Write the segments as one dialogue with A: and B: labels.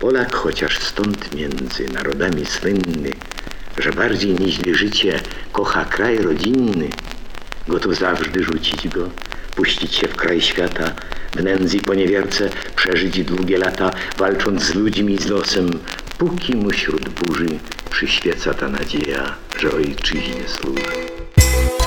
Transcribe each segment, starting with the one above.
A: Polak chociaż stąd między narodami słynny, że bardziej niźli życie kocha kraj rodzinny, gotów zawsze rzucić go, puścić się w kraj świata, w nędzy poniewierce przeżyć długie lata, walcząc z ludźmi z losem, póki mu wśród burzy przyświeca ta nadzieja, że ojczyźnie służy.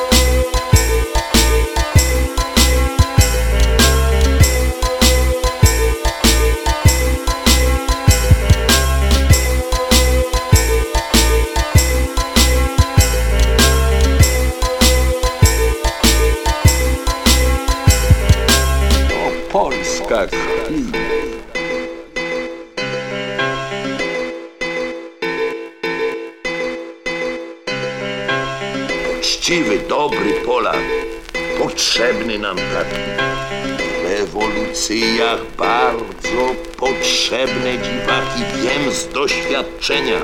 B: Chwila. Uczciwy, dobry Polak, potrzebny nam taki. W rewolucyjach bardzo potrzebne dziwaki, wiem z doświadczenia.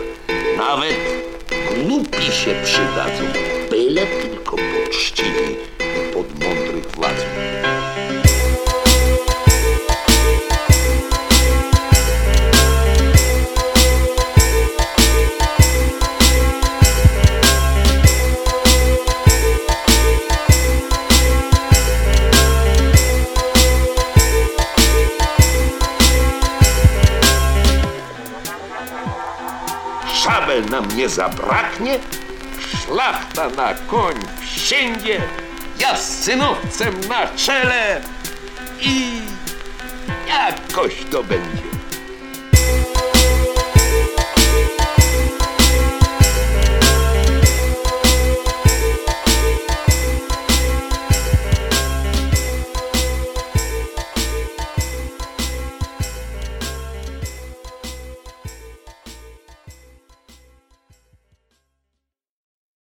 B: Nawet głupi się przydadzą, byle tylko poczciwi szabel nam nie zabraknie, szlachta na koń wsiędzie, ja z synowcem na czele. I jakoś to będzie.